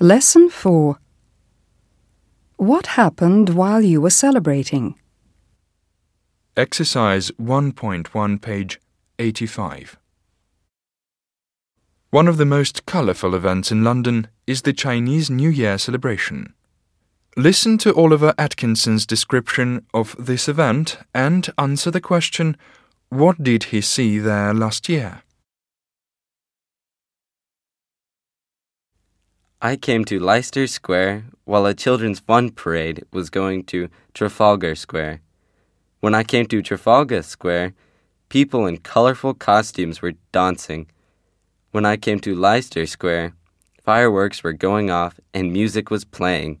Lesson 4 What happened while you were celebrating? Exercise 1.1, page 85. One of the most colourful events in London is the Chinese New Year celebration. Listen to Oliver Atkinson's description of this event and answer the question What did he see there last year? I came to Leicester Square while a children's fun parade was going to Trafalgar Square. When I came to Trafalgar Square, people in colorful costumes were dancing. When I came to Leicester Square, fireworks were going off and music was playing.